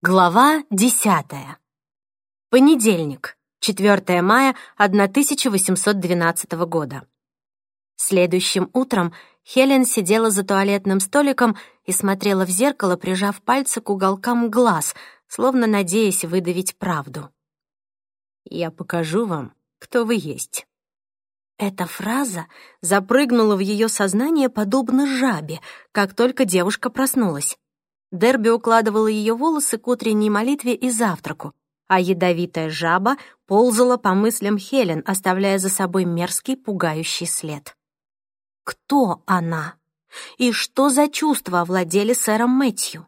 Глава десятая. Понедельник, 4 мая 1812 года. Следующим утром Хелен сидела за туалетным столиком и смотрела в зеркало, прижав пальцы к уголкам глаз, словно надеясь выдавить правду. «Я покажу вам, кто вы есть». Эта фраза запрыгнула в ее сознание подобно жабе, как только девушка проснулась. Дерби укладывала ее волосы к утренней молитве и завтраку, а ядовитая жаба ползала по мыслям Хелен, оставляя за собой мерзкий, пугающий след. Кто она? И что за чувства овладели сэром Мэтью?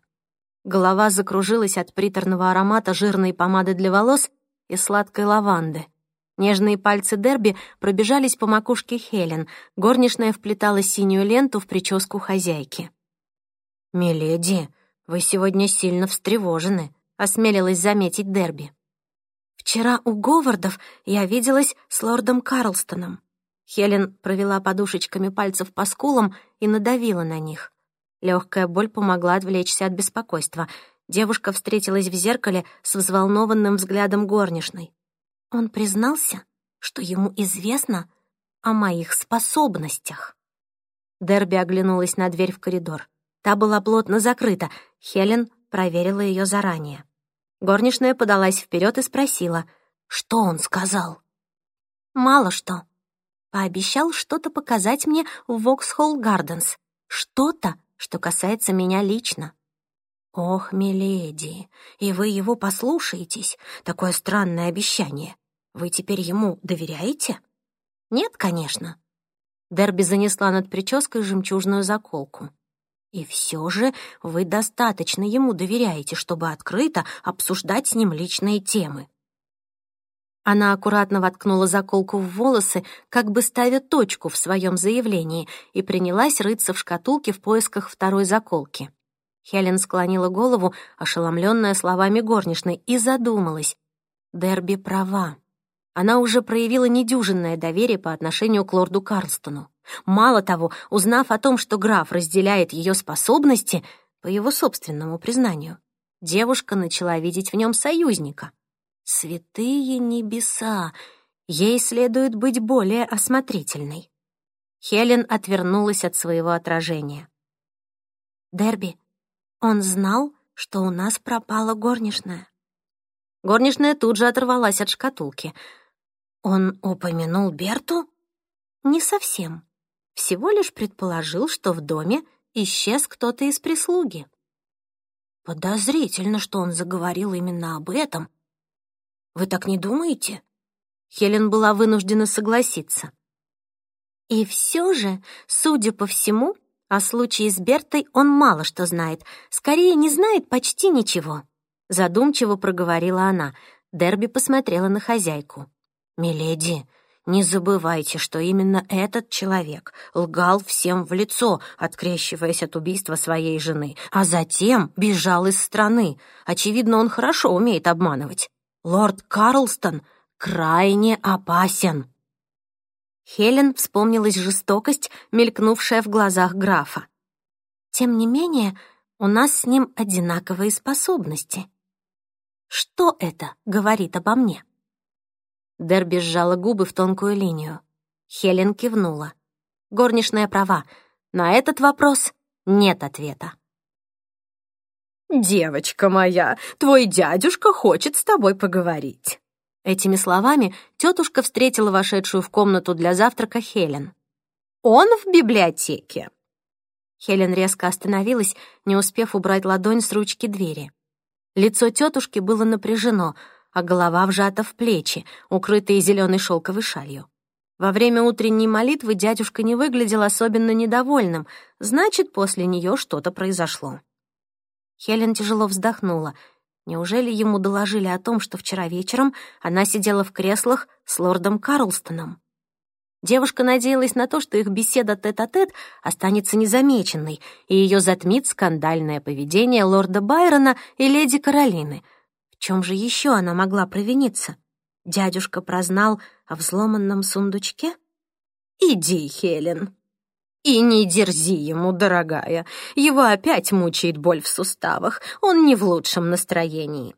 Голова закружилась от приторного аромата жирной помады для волос и сладкой лаванды. Нежные пальцы Дерби пробежались по макушке Хелен, горничная вплетала синюю ленту в прическу хозяйки. «Миледи», «Вы сегодня сильно встревожены», — осмелилась заметить Дерби. «Вчера у Говардов я виделась с лордом Карлстоном». Хелен провела подушечками пальцев по скулам и надавила на них. Легкая боль помогла отвлечься от беспокойства. Девушка встретилась в зеркале с взволнованным взглядом горничной. Он признался, что ему известно о моих способностях. Дерби оглянулась на дверь в коридор. Та была плотно закрыта. Хелен проверила ее заранее. Горничная подалась вперед и спросила, что он сказал. «Мало что. Пообещал что-то показать мне в Воксхолл Гарденс. Что-то, что касается меня лично». «Ох, миледи, и вы его послушаетесь? Такое странное обещание. Вы теперь ему доверяете?» «Нет, конечно». Дерби занесла над прической жемчужную заколку. И все же вы достаточно ему доверяете, чтобы открыто обсуждать с ним личные темы. Она аккуратно воткнула заколку в волосы, как бы ставя точку в своем заявлении, и принялась рыться в шкатулке в поисках второй заколки. Хелен склонила голову, ошеломленная словами горничной, и задумалась. Дерби права. Она уже проявила недюжинное доверие по отношению к лорду Карлстону. Мало того, узнав о том, что граф разделяет ее способности, по его собственному признанию, девушка начала видеть в нем союзника. Святые небеса! Ей следует быть более осмотрительной. Хелен отвернулась от своего отражения. «Дерби, он знал, что у нас пропала горничная». Горничная тут же оторвалась от шкатулки. «Он упомянул Берту?» «Не совсем всего лишь предположил, что в доме исчез кто-то из прислуги. Подозрительно, что он заговорил именно об этом. Вы так не думаете? Хелен была вынуждена согласиться. И все же, судя по всему, о случае с Бертой он мало что знает, скорее не знает почти ничего. Задумчиво проговорила она. Дерби посмотрела на хозяйку. «Миледи, не забывайте, что именно этот человек лгал всем в лицо, открещиваясь от убийства своей жены, а затем бежал из страны. Очевидно, он хорошо умеет обманывать. Лорд Карлстон крайне опасен. Хелен вспомнилась жестокость, мелькнувшая в глазах графа. Тем не менее, у нас с ним одинаковые способности. Что это говорит обо мне? Дерби сжала губы в тонкую линию. Хелен кивнула. Горничная права. На этот вопрос нет ответа. «Девочка моя, твой дядюшка хочет с тобой поговорить». Этими словами тетушка встретила вошедшую в комнату для завтрака Хелен. «Он в библиотеке». Хелен резко остановилась, не успев убрать ладонь с ручки двери. Лицо тетушки было напряжено — а голова вжата в плечи, укрытые зеленой шелковой шалью. Во время утренней молитвы дядюшка не выглядел особенно недовольным, значит, после нее что-то произошло. Хелен тяжело вздохнула. Неужели ему доложили о том, что вчера вечером она сидела в креслах с лордом Карлстоном? Девушка надеялась на то, что их беседа тет-а-тет -тет останется незамеченной, и ее затмит скандальное поведение лорда Байрона и леди Каролины — чем же еще она могла провиниться? Дядюшка прознал о взломанном сундучке? «Иди, Хелен». «И не дерзи ему, дорогая. Его опять мучает боль в суставах. Он не в лучшем настроении».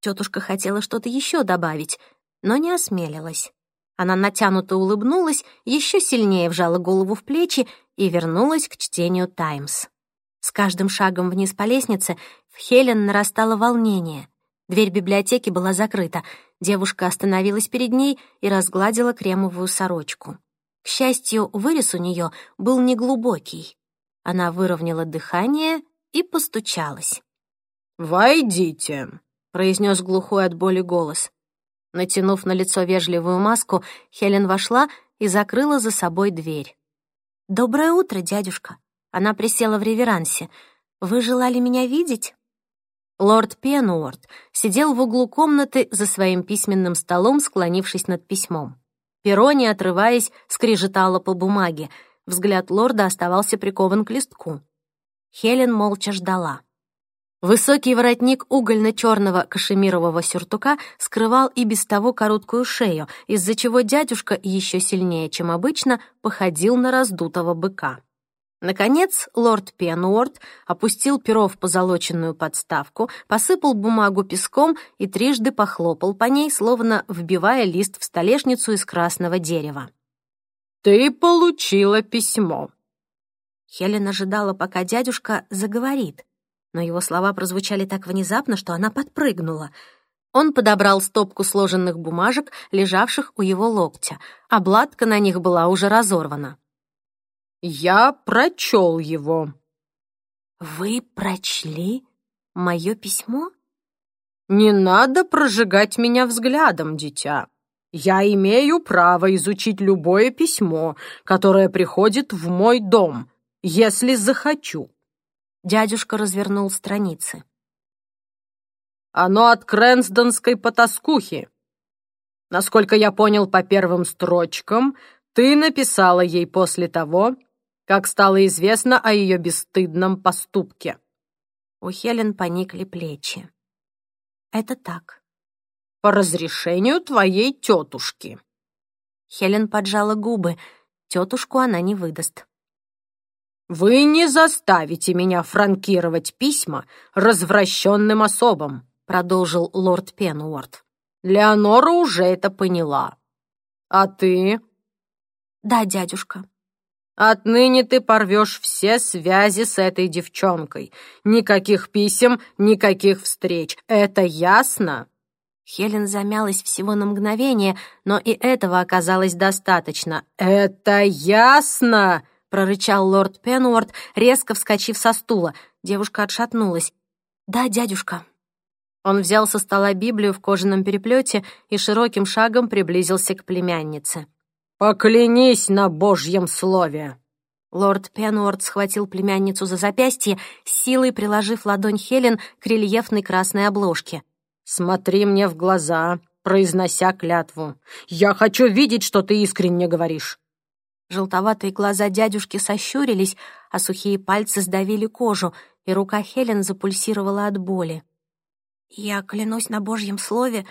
Тетушка хотела что-то еще добавить, но не осмелилась. Она натянуто улыбнулась, еще сильнее вжала голову в плечи и вернулась к чтению «Таймс». С каждым шагом вниз по лестнице в Хелен нарастало волнение. Дверь библиотеки была закрыта. Девушка остановилась перед ней и разгладила кремовую сорочку. К счастью, вырез у нее был неглубокий. Она выровняла дыхание и постучалась. «Войдите», — произнес глухой от боли голос. Натянув на лицо вежливую маску, Хелен вошла и закрыла за собой дверь. «Доброе утро, дядюшка!» Она присела в реверансе. «Вы желали меня видеть?» Лорд Пенуорт сидел в углу комнаты за своим письменным столом, склонившись над письмом. Перо, не отрываясь, скрежетало по бумаге. Взгляд лорда оставался прикован к листку. Хелен молча ждала. Высокий воротник угольно-черного кашемирового сюртука скрывал и без того короткую шею, из-за чего дядюшка еще сильнее, чем обычно, походил на раздутого быка. Наконец, лорд Пенуорт опустил перо в позолоченную подставку, посыпал бумагу песком и трижды похлопал по ней, словно вбивая лист в столешницу из красного дерева. «Ты получила письмо». Хелен ожидала, пока дядюшка заговорит, но его слова прозвучали так внезапно, что она подпрыгнула. Он подобрал стопку сложенных бумажек, лежавших у его локтя. Обладка на них была уже разорвана. «Я прочел его». «Вы прочли мое письмо?» «Не надо прожигать меня взглядом, дитя. Я имею право изучить любое письмо, которое приходит в мой дом, если захочу. Дядюшка развернул страницы. «Оно от Крэнсдонской потаскухи. Насколько я понял по первым строчкам, ты написала ей после того, как стало известно о ее бесстыдном поступке». У Хелен поникли плечи. «Это так». «По разрешению твоей тетушки». Хелен поджала губы. Тетушку она не выдаст. «Вы не заставите меня франкировать письма развращенным особам», продолжил лорд Пенуорт. «Леонора уже это поняла. А ты?» «Да, дядюшка». «Отныне ты порвешь все связи с этой девчонкой. Никаких писем, никаких встреч. Это ясно?» Хелен замялась всего на мгновение, но и этого оказалось достаточно. «Это ясно!» прорычал лорд Пенуорт, резко вскочив со стула. Девушка отшатнулась. «Да, дядюшка». Он взял со стола Библию в кожаном переплете и широким шагом приблизился к племяннице. «Поклянись на Божьем слове!» Лорд Пенуорт схватил племянницу за запястье, силой приложив ладонь Хелен к рельефной красной обложке. «Смотри мне в глаза, произнося клятву. Я хочу видеть, что ты искренне говоришь. Желтоватые глаза дядюшки сощурились, а сухие пальцы сдавили кожу, и рука Хелен запульсировала от боли. «Я клянусь на Божьем слове,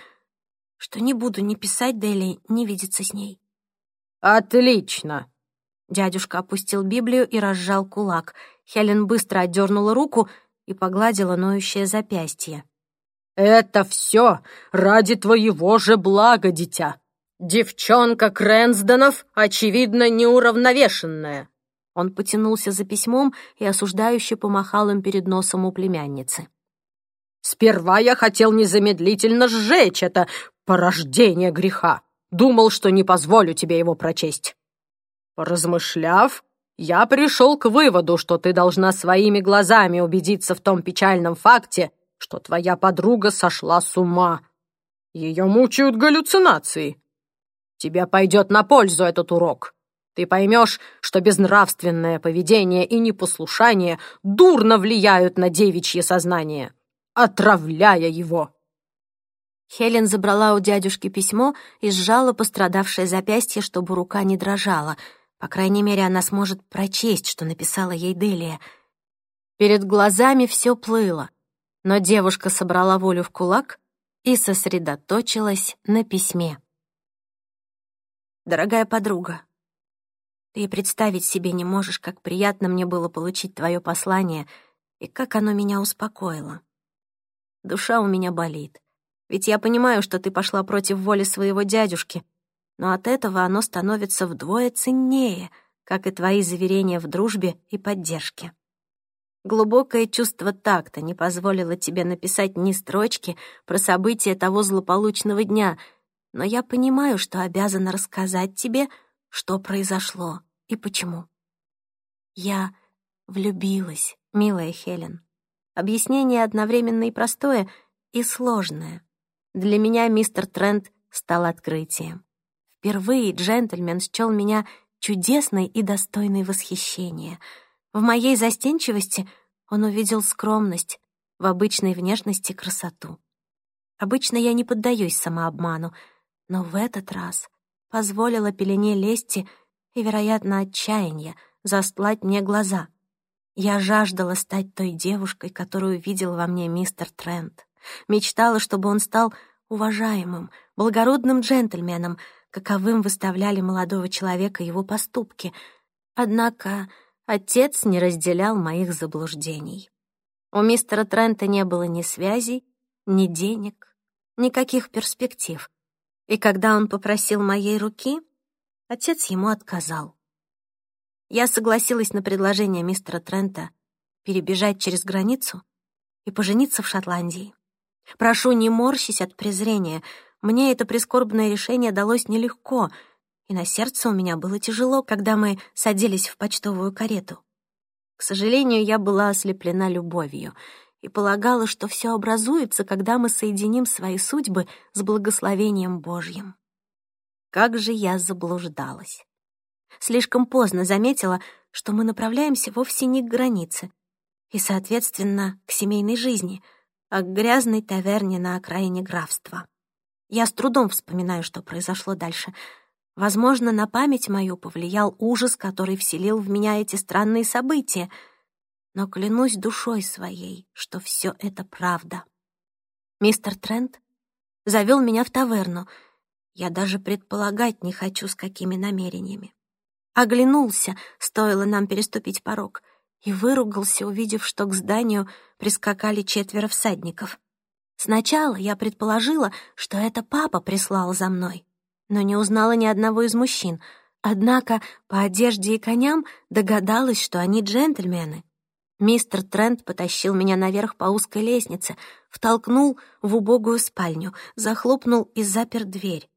что не буду ни писать Дели, ни видеться с ней». «Отлично!» Дядюшка опустил Библию и разжал кулак. Хелен быстро отдернула руку и погладила ноющее запястье. «Это все ради твоего же блага, дитя!» «Девчонка Крэнсдонов, очевидно, неуравновешенная». Он потянулся за письмом и осуждающе помахал им перед носом у племянницы. «Сперва я хотел незамедлительно сжечь это порождение греха. Думал, что не позволю тебе его прочесть. Поразмышляв, я пришел к выводу, что ты должна своими глазами убедиться в том печальном факте, что твоя подруга сошла с ума. Ее мучают галлюцинации. Тебе пойдет на пользу этот урок. Ты поймешь, что безнравственное поведение и непослушание дурно влияют на девичье сознание, отравляя его. Хелен забрала у дядюшки письмо и сжала пострадавшее запястье, чтобы рука не дрожала. По крайней мере, она сможет прочесть, что написала ей Делия. Перед глазами все плыло, но девушка собрала волю в кулак и сосредоточилась на письме. Дорогая подруга, Ты представить себе не можешь, как приятно мне было получить твое послание и как оно меня успокоило. Душа у меня болит, ведь я понимаю, что ты пошла против воли своего дядюшки, но от этого оно становится вдвое ценнее, как и твои заверения в дружбе и поддержке. Глубокое чувство такта не позволило тебе написать ни строчки про события того злополучного дня, но я понимаю, что обязана рассказать тебе, что произошло и почему. Я влюбилась, милая Хелен. Объяснение одновременно и простое, и сложное. Для меня мистер Трент стал открытием. Впервые джентльмен счел меня чудесной и достойной восхищения. В моей застенчивости он увидел скромность, в обычной внешности красоту. Обычно я не поддаюсь самообману, но в этот раз позволила пелене лести и, вероятно, отчаяния застлать мне глаза. Я жаждала стать той девушкой, которую видел во мне мистер Трент. Мечтала, чтобы он стал уважаемым, благородным джентльменом, каковым выставляли молодого человека его поступки. Однако отец не разделял моих заблуждений. У мистера Трента не было ни связей, ни денег, никаких перспектив. И когда он попросил моей руки, отец ему отказал. Я согласилась на предложение мистера Трента перебежать через границу и пожениться в Шотландии. Прошу, не морщись от презрения. Мне это прискорбное решение далось нелегко, и на сердце у меня было тяжело, когда мы садились в почтовую карету. К сожалению, я была ослеплена любовью — и полагала, что все образуется, когда мы соединим свои судьбы с благословением Божьим. Как же я заблуждалась. Слишком поздно заметила, что мы направляемся вовсе не к границе и, соответственно, к семейной жизни, к грязной таверне на окраине графства. Я с трудом вспоминаю, что произошло дальше. Возможно, на память мою повлиял ужас, который вселил в меня эти странные события — но клянусь душой своей, что все это правда. Мистер Трент завел меня в таверну. Я даже предполагать не хочу, с какими намерениями. Оглянулся, стоило нам переступить порог, и выругался, увидев, что к зданию прискакали четверо всадников. Сначала я предположила, что это папа прислал за мной, но не узнала ни одного из мужчин, однако по одежде и коням догадалась, что они джентльмены. Мистер Трент потащил меня наверх по узкой лестнице, втолкнул в убогую спальню, захлопнул и запер дверь.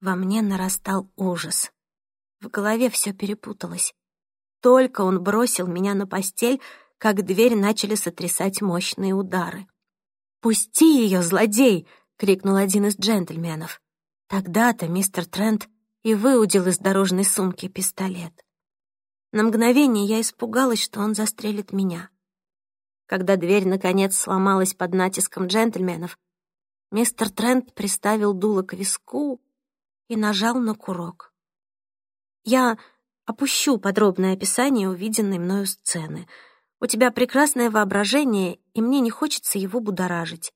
Во мне нарастал ужас. В голове все перепуталось. Только он бросил меня на постель, как дверь начали сотрясать мощные удары. «Пусти ее, злодей!» — крикнул один из джентльменов. Тогда-то мистер Трент и выудил из дорожной сумки пистолет. На мгновение я испугалась, что он застрелит меня. Когда дверь, наконец, сломалась под натиском джентльменов, мистер Трент приставил дуло к виску и нажал на курок. Я опущу подробное описание увиденной мною сцены. У тебя прекрасное воображение, и мне не хочется его будоражить.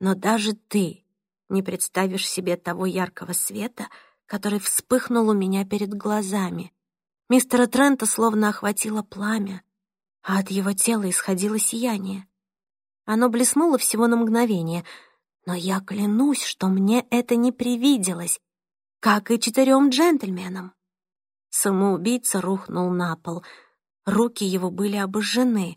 Но даже ты не представишь себе того яркого света, который вспыхнул у меня перед глазами. Мистера Трента словно охватило пламя, а от его тела исходило сияние. Оно блеснуло всего на мгновение, но я клянусь, что мне это не привиделось, как и четырем джентльменам. Самоубийца рухнул на пол. Руки его были обожжены.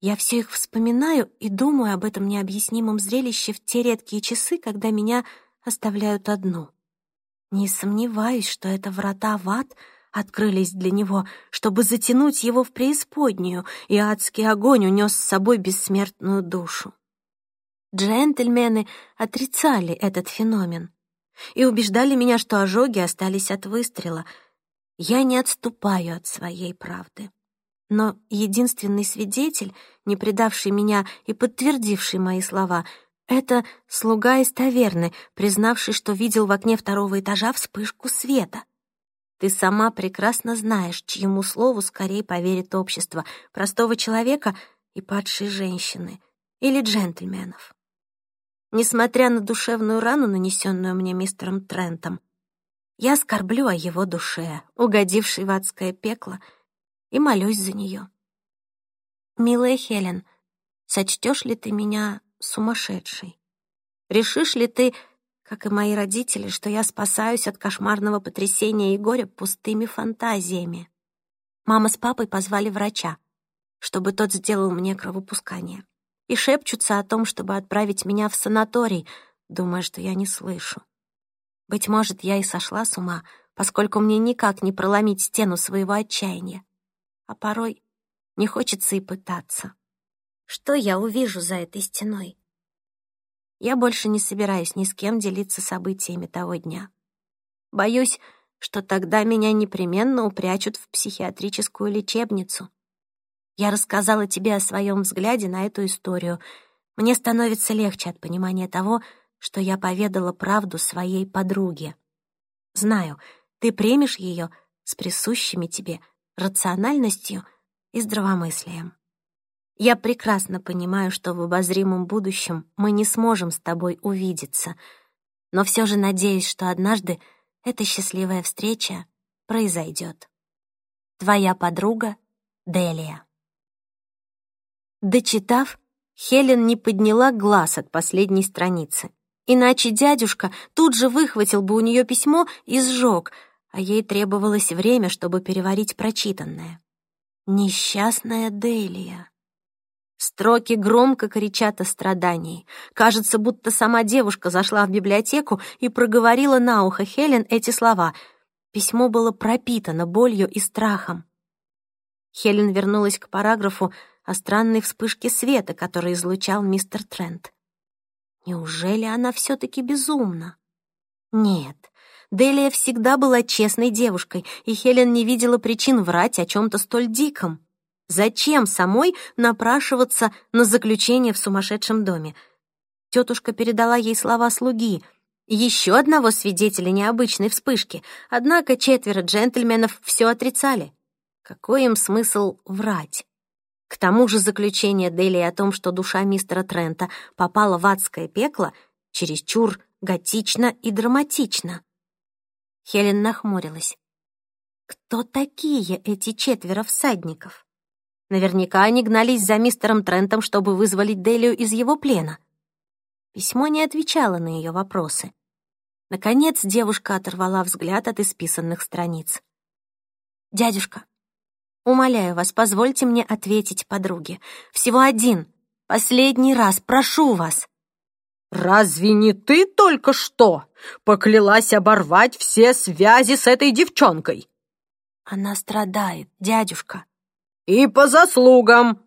Я все их вспоминаю и думаю об этом необъяснимом зрелище в те редкие часы, когда меня оставляют одну. Не сомневаюсь, что это врата в ад — открылись для него, чтобы затянуть его в преисподнюю, и адский огонь унес с собой бессмертную душу. Джентльмены отрицали этот феномен и убеждали меня, что ожоги остались от выстрела. Я не отступаю от своей правды. Но единственный свидетель, не предавший меня и подтвердивший мои слова, это слуга из таверны, признавший, что видел в окне второго этажа вспышку света. Ты сама прекрасно знаешь, чьему слову скорее поверит общество, простого человека и падшей женщины, или джентльменов. Несмотря на душевную рану, нанесенную мне мистером Трентом, Я скорблю о его душе, угодившей в адское пекло, и молюсь за нее. Милая Хелен, сочтешь ли ты меня сумасшедшей? Решишь ли ты, как и мои родители, что я спасаюсь от кошмарного потрясения и горя пустыми фантазиями? Мама с папой позвали врача, чтобы тот сделал мне кровопускание, и шепчутся о том, чтобы отправить меня в санаторий, думая, что я не слышу. Быть может, я и сошла с ума, поскольку мне никак не проломить стену своего отчаяния. А порой не хочется и пытаться. Что я увижу за этой стеной? Я больше не собираюсь ни с кем делиться событиями того дня. Боюсь, что тогда меня непременно упрячут в психиатрическую лечебницу. Я рассказала тебе о своем взгляде на эту историю. Мне становится легче от понимания того, что я поведала правду своей подруге. Знаю, ты примешь ее с присущими тебе рациональностью и здравомыслием. Я прекрасно понимаю, что в обозримом будущем мы не сможем с тобой увидеться, но все же надеюсь, что однажды эта счастливая встреча произойдет. Твоя подруга Делия. Дочитав, Хелен не подняла глаз от последней страницы. Иначе дядюшка тут же выхватил бы у нее письмо и сжег, а ей требовалось время, чтобы переварить прочитанное. Несчастная Делия. Строки громко кричат о страдании. Кажется, будто сама девушка зашла в библиотеку и проговорила на ухо Хелен эти слова. Письмо было пропитано болью и страхом. Хелен вернулась к параграфу о странной вспышке света, который излучал мистер Трент. Неужели она все-таки безумна? Нет, Делия всегда была честной девушкой, и Хелен не видела причин врать о чем-то столь диком. Зачем самой напрашиваться на заключение в сумасшедшем доме? Тетушка передала ей слова слуги, еще одного свидетеля необычной вспышки, однако четверо джентльменов все отрицали. Какой им смысл врать? К тому же заключение Дели о том, что душа мистера Трента попала в адское пекло, чересчур готично и драматично. Хелен нахмурилась. Кто такие эти четверо всадников? Наверняка они гнались за мистером Трентом, чтобы вызволить Делию из его плена. Письмо не отвечало на ее вопросы. Наконец девушка оторвала взгляд от исписанных страниц. «Дядюшка, Умоляю вас, позвольте мне ответить подруге. Всего один. Последний раз, прошу вас». «Разве не ты только что поклялась оборвать все связи с этой девчонкой?» «Она страдает, дядюшка». «И по заслугам!»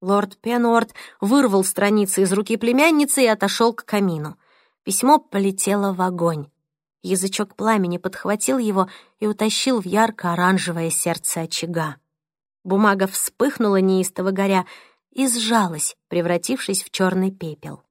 Лорд Пенуорт вырвал страницы из руки племянницы и отошел к камину. Письмо полетело в огонь. Язычок пламени подхватил его и утащил в ярко-оранжевое сердце очага. Бумага вспыхнула неистово горя и сжалась, превратившись в черный пепел.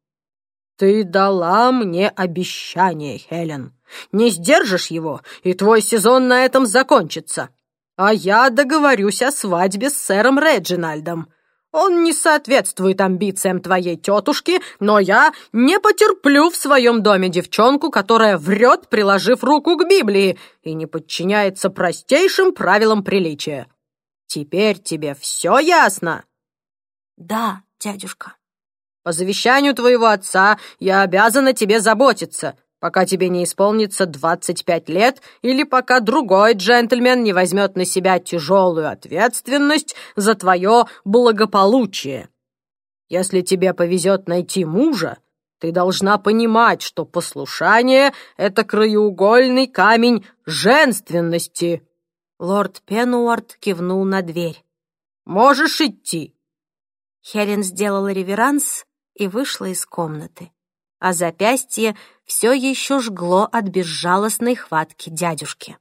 «Ты дала мне обещание, Хелен. Не сдержишь его, и твой сезон на этом закончится. А я договорюсь о свадьбе с сэром Реджинальдом. Он не соответствует амбициям твоей тетушки, но я не потерплю в своем доме девчонку, которая врет, приложив руку к Библии, и не подчиняется простейшим правилам приличия. Теперь тебе все ясно?» «Да, дядюшка». «По завещанию твоего отца я обязана тебе заботиться, пока тебе не исполнится 25 лет или пока другой джентльмен не возьмет на себя тяжелую ответственность за твое благополучие. Если тебе повезет найти мужа, ты должна понимать, что послушание — это краеугольный камень женственности». Лорд Пенуарт кивнул на дверь. «Можешь идти!» Хелен сделала реверанс и вышла из комнаты, а запястье все еще жгло от безжалостной хватки дядюшки.